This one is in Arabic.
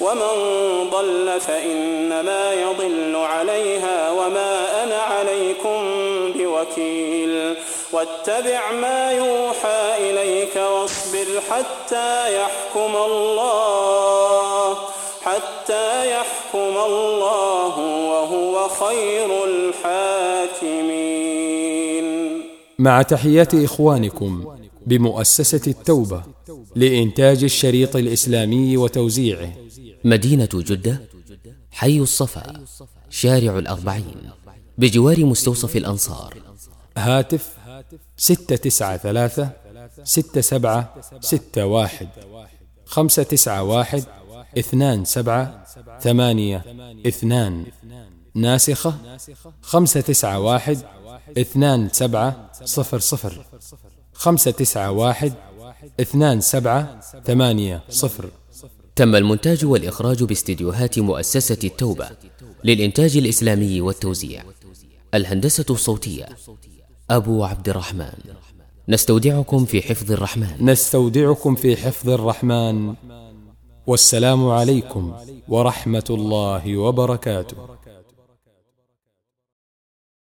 ومن ضل فإنما يضل عليها وما أنا عليكم بوكيل. واتبع ما يوحى إليك واصبر حتى يحكم الله حتى يحكم الله وهو خير الحاكمين. مع تحيات إخوانكم بمؤسسة التوبة لإنتاج الشريط الإسلامي وتوزيعه. مدينة جدة حي الصفا شارع الأربعين بجوار مستوصف الأنصار. هاتف ستة تسعة ثلاثة ستة سبعة ستة واحد خمسة تسعة واحد اثنان سبعة ثمانية اثنان ناسخة خمسة تسعة واحد اثنان سبعة صفر صفر خمسة تسعة واحد اثنان سبعة ثمانية صفر تم المونتاج والإخراج باستديوهات مؤسسة التوبة للإنتاج الإسلامي والتوزيع. الهندسة الصوتية أبو عبد الرحمن. نستودعكم في حفظ الرحمن. نستودعكم في حفظ الرحمن. والسلام عليكم ورحمة الله وبركاته.